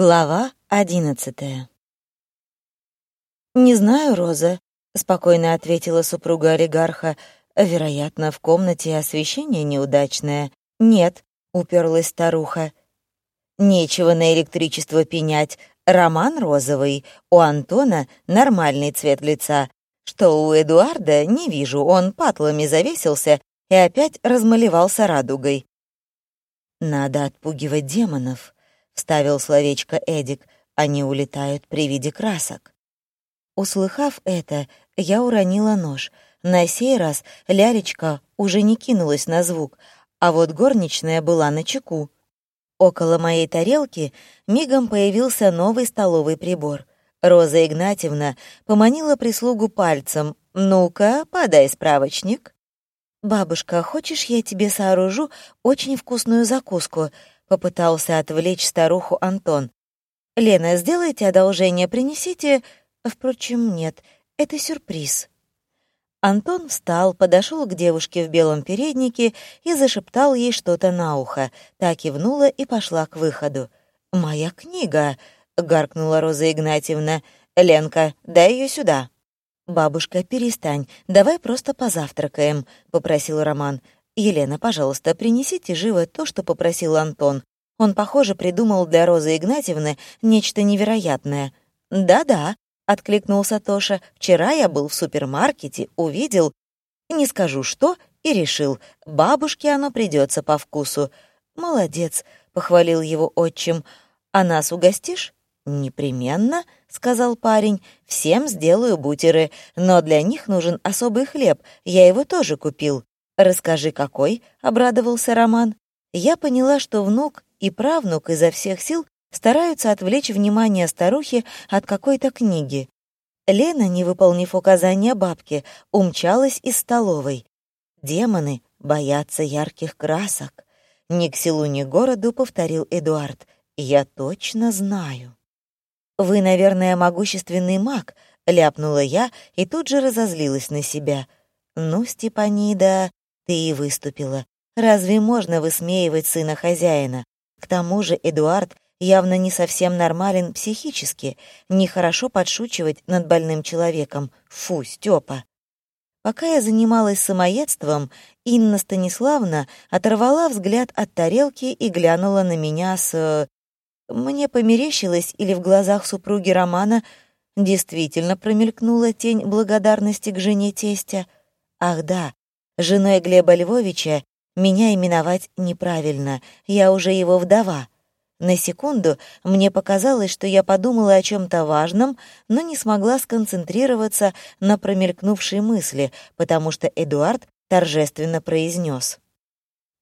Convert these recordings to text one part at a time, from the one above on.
Глава одиннадцатая. «Не знаю, Роза», — спокойно ответила супруга олигарха. «Вероятно, в комнате освещение неудачное». «Нет», — уперлась старуха. «Нечего на электричество пенять. Роман розовый, у Антона нормальный цвет лица. Что у Эдуарда, не вижу, он патлами завесился и опять размалевался радугой». «Надо отпугивать демонов», вставил словечко Эдик, они улетают при виде красок. Услыхав это, я уронила нож. На сей раз лялечка уже не кинулась на звук, а вот горничная была на чеку. Около моей тарелки мигом появился новый столовый прибор. Роза Игнатьевна поманила прислугу пальцем. «Ну-ка, подай справочник». «Бабушка, хочешь, я тебе сооружу очень вкусную закуску?» Попытался отвлечь старуху Антон. «Лена, сделайте одолжение, принесите...» Впрочем, нет, это сюрприз. Антон встал, подошел к девушке в белом переднике и зашептал ей что-то на ухо. Та кивнула и пошла к выходу. «Моя книга!» — гаркнула Роза Игнатьевна. «Ленка, дай ее сюда». «Бабушка, перестань, давай просто позавтракаем», — попросил Роман. «Елена, пожалуйста, принесите живо то, что попросил Антон. Он, похоже, придумал для Розы Игнатьевны нечто невероятное». «Да-да», — откликнулся Тоша. «Вчера я был в супермаркете, увидел, не скажу что, и решил, бабушке оно придется по вкусу». «Молодец», — похвалил его отчим. «А нас угостишь?» «Непременно», — сказал парень. «Всем сделаю бутеры, но для них нужен особый хлеб, я его тоже купил». «Расскажи, какой?» — обрадовался Роман. Я поняла, что внук и правнук изо всех сил стараются отвлечь внимание старухи от какой-то книги. Лена, не выполнив указания бабки, умчалась из столовой. Демоны боятся ярких красок. Ни к селу, ни к городу, повторил Эдуард. Я точно знаю. Вы, наверное, могущественный маг, ляпнула я и тут же разозлилась на себя. Ну, Степанида, ты и выступила. Разве можно высмеивать сына хозяина? К тому же Эдуард явно не совсем нормален психически. Нехорошо подшучивать над больным человеком. Фу, Степа. Пока я занималась самоедством, Инна Станиславна оторвала взгляд от тарелки и глянула на меня с... Мне померещилось, или в глазах супруги Романа действительно промелькнула тень благодарности к жене тестя. Ах да, Женой Глеба Львовича меня именовать неправильно, я уже его вдова. На секунду мне показалось, что я подумала о чем-то важном, но не смогла сконцентрироваться на промелькнувшей мысли, потому что Эдуард торжественно произнес.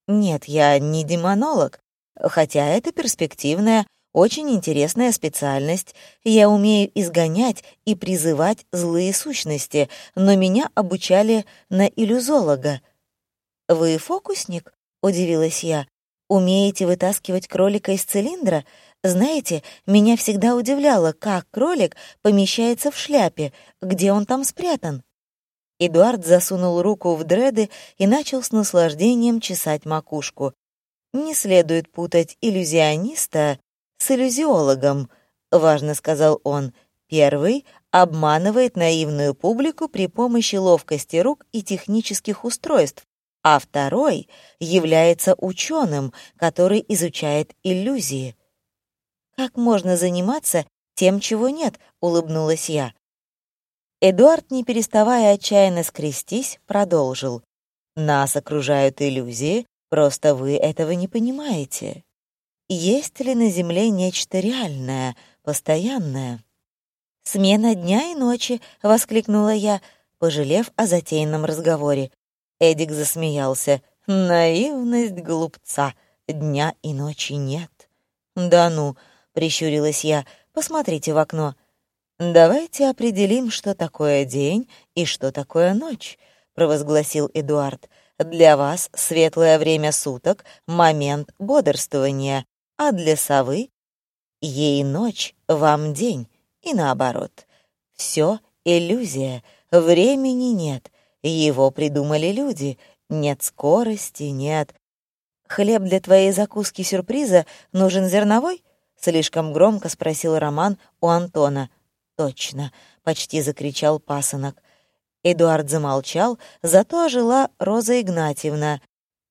«Нет, я не демонолог, хотя это перспективная, очень интересная специальность. Я умею изгонять и призывать злые сущности, но меня обучали на иллюзолога. «Вы фокусник?» — удивилась я. «Умеете вытаскивать кролика из цилиндра? Знаете, меня всегда удивляло, как кролик помещается в шляпе, где он там спрятан». Эдуард засунул руку в дреды и начал с наслаждением чесать макушку. Не следует путать иллюзиониста с иллюзиологом», — важно сказал он. «Первый обманывает наивную публику при помощи ловкости рук и технических устройств, а второй является ученым, который изучает иллюзии». «Как можно заниматься тем, чего нет?» — улыбнулась я. Эдуард, не переставая отчаянно скрестись, продолжил. «Нас окружают иллюзии, просто вы этого не понимаете. Есть ли на Земле нечто реальное, постоянное? «Смена дня и ночи!» — воскликнула я, пожалев о затеянном разговоре. Эдик засмеялся. «Наивность глупца! Дня и ночи нет!» «Да ну!» — прищурилась я. «Посмотрите в окно!» «Давайте определим, что такое день и что такое ночь», — провозгласил Эдуард. «Для вас светлое время суток — момент бодрствования, а для совы ей ночь, вам день, и наоборот. Все иллюзия, времени нет, его придумали люди, нет скорости, нет. Хлеб для твоей закуски-сюрприза нужен зерновой? — слишком громко спросил Роман у Антона. «Точно», — почти закричал пасынок. Эдуард замолчал, зато ожила Роза Игнатьевна.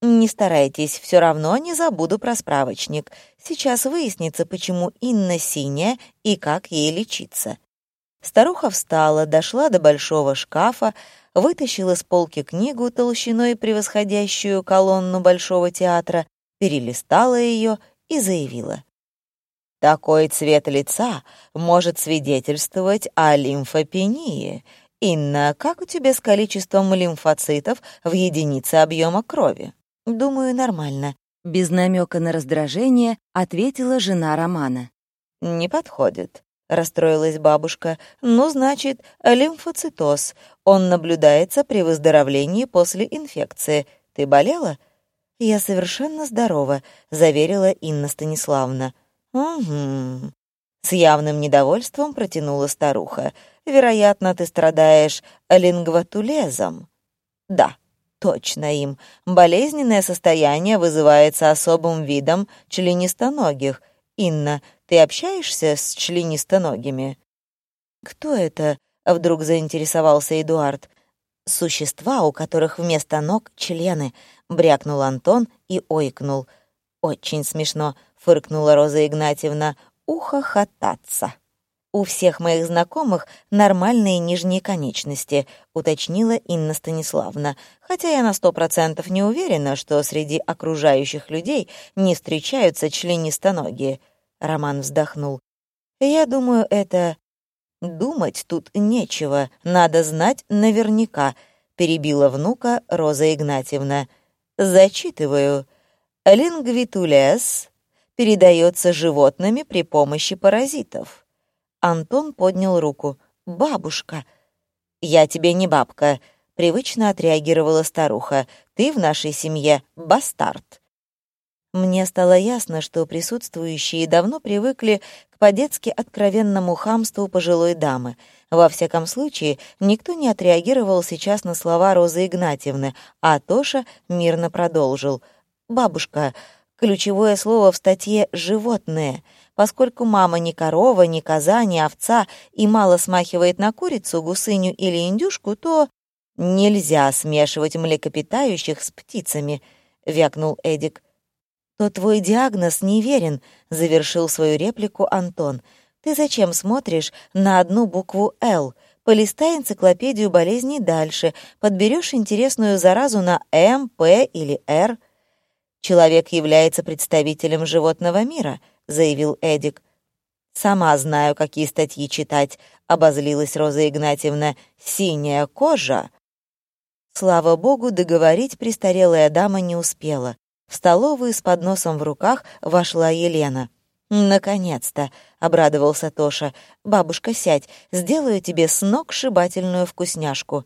«Не старайтесь, все равно не забуду про справочник. Сейчас выяснится, почему Инна синяя и как ей лечиться». Старуха встала, дошла до большого шкафа, вытащила с полки книгу толщиной превосходящую колонну Большого театра, перелистала ее и заявила. «Такой цвет лица может свидетельствовать о лимфопении. Инна, как у тебя с количеством лимфоцитов в единице объема крови?» «Думаю, нормально», — без намека на раздражение ответила жена Романа. «Не подходит», — расстроилась бабушка. «Ну, значит, лимфоцитоз. Он наблюдается при выздоровлении после инфекции. Ты болела?» «Я совершенно здорова», — заверила Инна Станиславна. «Угу». С явным недовольством протянула старуха. «Вероятно, ты страдаешь лингватулезом». «Да, точно им. Болезненное состояние вызывается особым видом членистоногих. Инна, ты общаешься с членистоногими?» «Кто это?» — вдруг заинтересовался Эдуард. «Существа, у которых вместо ног члены», — брякнул Антон и ойкнул. «Очень смешно», — фыркнула Роза Игнатьевна. «Ухохотаться». «У всех моих знакомых нормальные нижние конечности», — уточнила Инна Станиславна, хотя я на сто процентов не уверена, что среди окружающих людей не встречаются членистоногие. Роман вздохнул. «Я думаю, это...» «Думать тут нечего, надо знать наверняка», — перебила внука Роза Игнатьевна. «Зачитываю. Лингвитулез передается животными при помощи паразитов». Антон поднял руку. «Бабушка». «Я тебе не бабка», — привычно отреагировала старуха. «Ты в нашей семье бастард». Мне стало ясно, что присутствующие давно привыкли к по-детски откровенному хамству пожилой дамы. Во всяком случае, никто не отреагировал сейчас на слова Розы Игнатьевны, а Тоша мирно продолжил. «Бабушка, ключевое слово в статье «животное». Поскольку мама не корова, не коза, не овца и мало смахивает на курицу, гусыню или индюшку, то нельзя смешивать млекопитающих с птицами», — вякнул Эдик то твой диагноз неверен», — завершил свою реплику Антон. «Ты зачем смотришь на одну букву «Л»? Полистай энциклопедию болезней дальше, подберешь интересную заразу на «М», «П» или «Р». «Человек является представителем животного мира», — заявил Эдик. «Сама знаю, какие статьи читать», — обозлилась Роза Игнатьевна. «Синяя кожа». Слава богу, договорить престарелая дама не успела. В столовую с подносом в руках вошла Елена. «Наконец-то!» — обрадовался Тоша. «Бабушка, сядь, сделаю тебе сногсшибательную вкусняшку».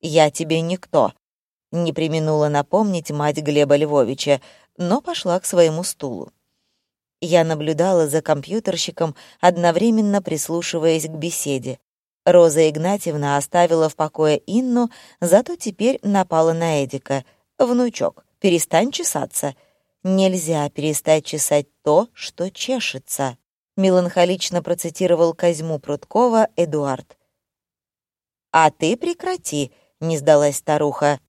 «Я тебе никто», — не применула напомнить мать Глеба Львовича, но пошла к своему стулу. Я наблюдала за компьютерщиком, одновременно прислушиваясь к беседе. Роза Игнатьевна оставила в покое Инну, зато теперь напала на Эдика. «Внучок, перестань чесаться. Нельзя перестать чесать то, что чешется. Меланхолично процитировал Козьму Прудкова Эдуард. «А ты прекрати», — не сдалась старуха.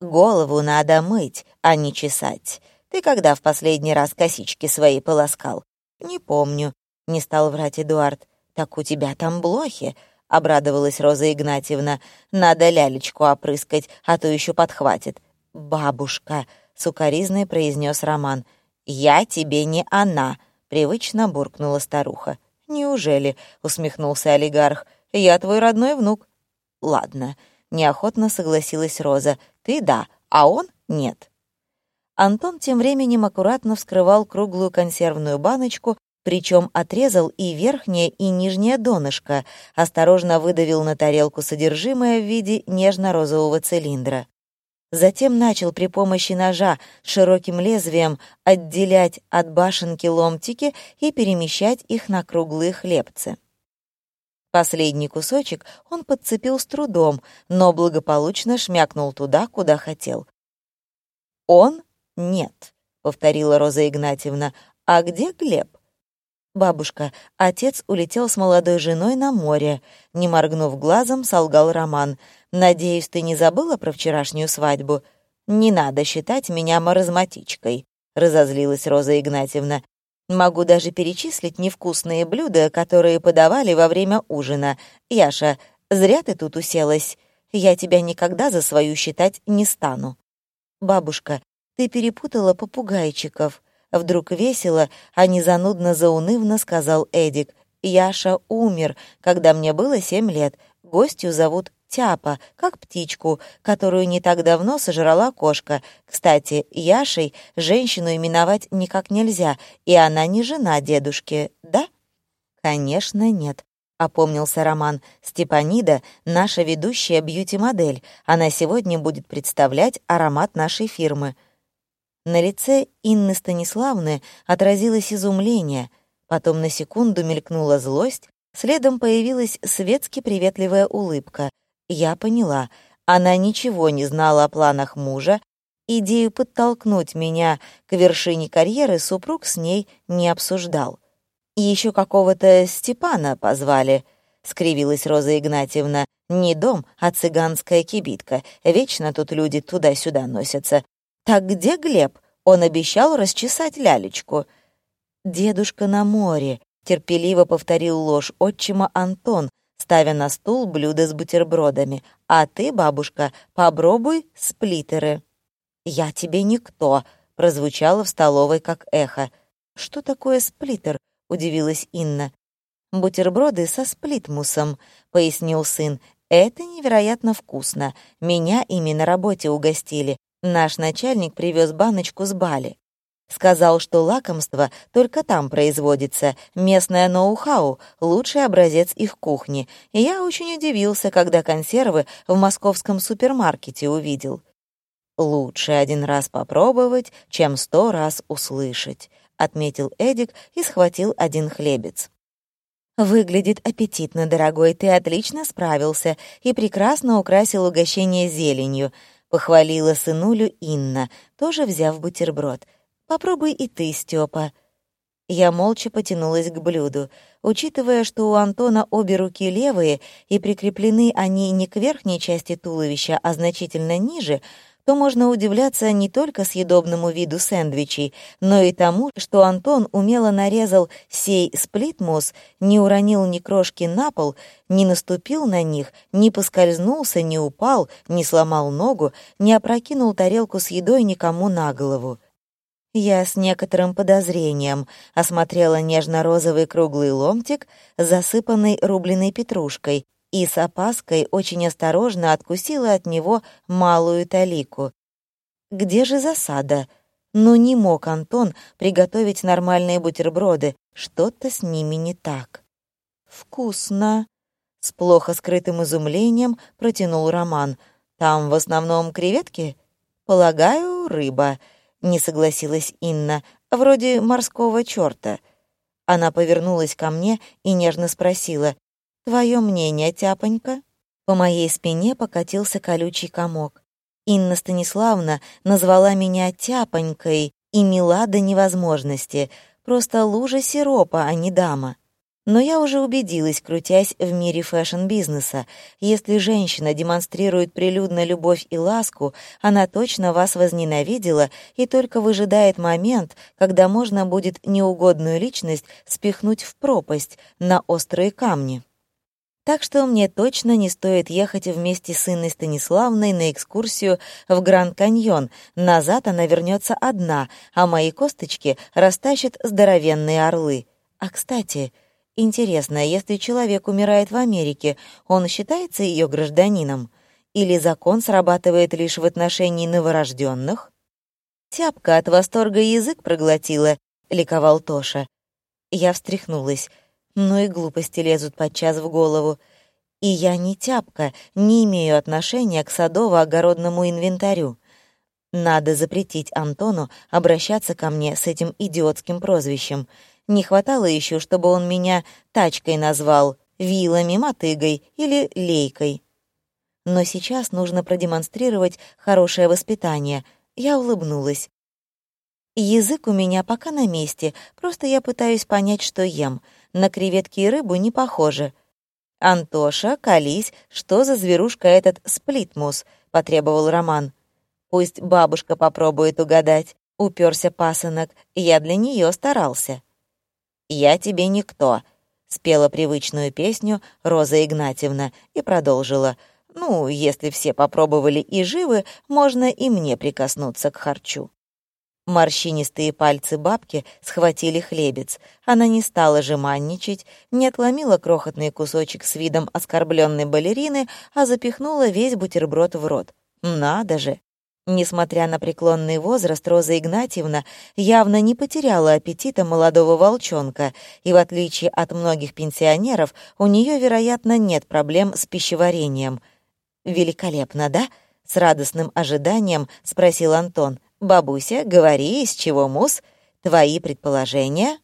«Голову надо мыть, а не чесать. Ты когда в последний раз косички свои полоскал?» «Не помню», — не стал врать Эдуард. «Так у тебя там блохи», — обрадовалась Роза Игнатьевна. «Надо лялечку опрыскать, а то еще подхватит. «Бабушка», — сукоризной произнес Роман. «Я тебе не она», — привычно буркнула старуха. «Неужели?» — усмехнулся олигарх. «Я твой родной внук». «Ладно», — неохотно согласилась Роза. «Ты да, а он нет». Антон тем временем аккуратно вскрывал круглую консервную баночку, причем отрезал и верхнее, и нижнее донышко, осторожно выдавил на тарелку содержимое в виде нежно-розового цилиндра. Затем начал при помощи ножа с широким лезвием отделять от башенки ломтики и перемещать их на круглые хлебцы. Последний кусочек он подцепил с трудом, но благополучно шмякнул туда, куда хотел. «Он? Нет», — повторила Роза Игнатьевна. «А где Глеб?» «Бабушка, отец улетел с молодой женой на море», — не моргнув глазом, солгал Роман. «Надеюсь, ты не забыла про вчерашнюю свадьбу?» «Не надо считать меня маразматичкой», — разозлилась Роза Игнатьевна. «Могу даже перечислить невкусные блюда, которые подавали во время ужина. Яша, зря ты тут уселась. Я тебя никогда за свою считать не стану». «Бабушка, ты перепутала попугайчиков», Вдруг весело, а не занудно-заунывно сказал Эдик. «Яша умер, когда мне было семь лет. Гостью зовут Тяпа, как птичку, которую не так давно сожрала кошка. Кстати, Яшей женщину именовать никак нельзя, и она не жена дедушки, да?» «Конечно, нет», — опомнился Роман. «Степанида — наша ведущая бьюти-модель. Она сегодня будет представлять аромат нашей фирмы». На лице Инны Станиславны отразилось изумление, потом на секунду мелькнула злость, следом появилась светски приветливая улыбка. Я поняла, она ничего не знала о планах мужа, идею подтолкнуть меня к вершине карьеры супруг с ней не обсуждал. Еще какого-то Степана позвали», — скривилась Роза Игнатьевна. «Не дом, а цыганская кибитка. Вечно тут люди туда-сюда носятся. «Так где Глеб? Он обещал расчесать лялечку». «Дедушка на море», — терпеливо повторил ложь отчима Антон, ставя на стул блюдо с бутербродами. «А ты, бабушка, попробуй сплитеры». «Я тебе никто», — прозвучало в столовой как эхо. «Что такое сплитер?» — удивилась Инна. «Бутерброды со сплитмусом», — пояснил сын. «Это невероятно вкусно. Меня ими на работе угостили. Наш начальник привез баночку с Бали. Сказал, что лакомство только там производится, местное ноу-хау, лучший образец их кухни. И я очень удивился, когда консервы в московском супермаркете увидел. «Лучше один раз попробовать, чем сто раз услышать», — отметил Эдик и схватил один хлебец. «Выглядит аппетитно, дорогой, ты отлично справился и прекрасно украсил угощение зеленью», Похвалила сынулю Инна, тоже взяв бутерброд. «Попробуй и ты, Степа». Я молча потянулась к блюду. Учитывая, что у Антона обе руки левые, и прикреплены они не к верхней части туловища, а значительно ниже, то можно удивляться не только съедобному виду сэндвичей, но и тому, что Антон умело нарезал сей сплитмус, не уронил ни крошки на пол, не наступил на них, не поскользнулся, не упал, не сломал ногу, не опрокинул тарелку с едой никому на голову. Я с некоторым подозрением осмотрела нежно-розовый круглый ломтик, засыпанный рубленой петрушкой, и с опаской очень осторожно откусила от него малую талику. Где же засада? Ну не мог Антон приготовить нормальные бутерброды, что-то с ними не так. «Вкусно!» — с плохо скрытым изумлением протянул Роман. «Там в основном креветки?» «Полагаю, рыба», — не согласилась Инна, «вроде морского чёрта». Она повернулась ко мне и нежно спросила, Твое мнение, тяпонька?» По моей спине покатился колючий комок. Инна Станиславна назвала меня тяпонькой и мила до невозможности, просто лужа сиропа, а не дама. Но я уже убедилась, крутясь в мире фэшн-бизнеса, если женщина демонстрирует прилюдно любовь и ласку, она точно вас возненавидела и только выжидает момент, когда можно будет неугодную личность спихнуть в пропасть на острые камни. Так что мне точно не стоит ехать вместе с Инной Станиславной на экскурсию в Гранд-Каньон. Назад она вернется одна, а мои косточки растащат здоровенные орлы. А, кстати, интересно, если человек умирает в Америке, он считается ее гражданином? Или закон срабатывает лишь в отношении новорожденных? Тяпка от восторга язык проглотила, ликовал Тоша. Я встряхнулась но и глупости лезут подчас в голову. И я не тяпка, не имею отношения к садово-огородному инвентарю. Надо запретить Антону обращаться ко мне с этим идиотским прозвищем. Не хватало еще, чтобы он меня тачкой назвал, вилами, мотыгой или лейкой. Но сейчас нужно продемонстрировать хорошее воспитание. Я улыбнулась. Язык у меня пока на месте, просто я пытаюсь понять, что ем. На креветки и рыбу не похоже. «Антоша, колись, что за зверушка этот сплитмус?» — потребовал Роман. «Пусть бабушка попробует угадать», — уперся пасынок. «Я для нее старался». «Я тебе никто», — спела привычную песню Роза Игнатьевна и продолжила. «Ну, если все попробовали и живы, можно и мне прикоснуться к харчу». Морщинистые пальцы бабки схватили хлебец. Она не стала жеманничать, не отломила крохотный кусочек с видом оскорбленной балерины, а запихнула весь бутерброд в рот. Надо же! Несмотря на преклонный возраст, Роза Игнатьевна явно не потеряла аппетита молодого волчонка, и в отличие от многих пенсионеров, у нее, вероятно, нет проблем с пищеварением. «Великолепно, да?» — с радостным ожиданием спросил Антон. «Бабуся, говори, из чего мусс? Твои предположения?»